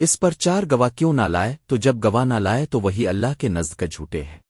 اس پر چار گواہ کیوں نہ لائے، تو جب گواہ نہ لائے تو وہی اللہ کے نزد کا جھوٹے ہے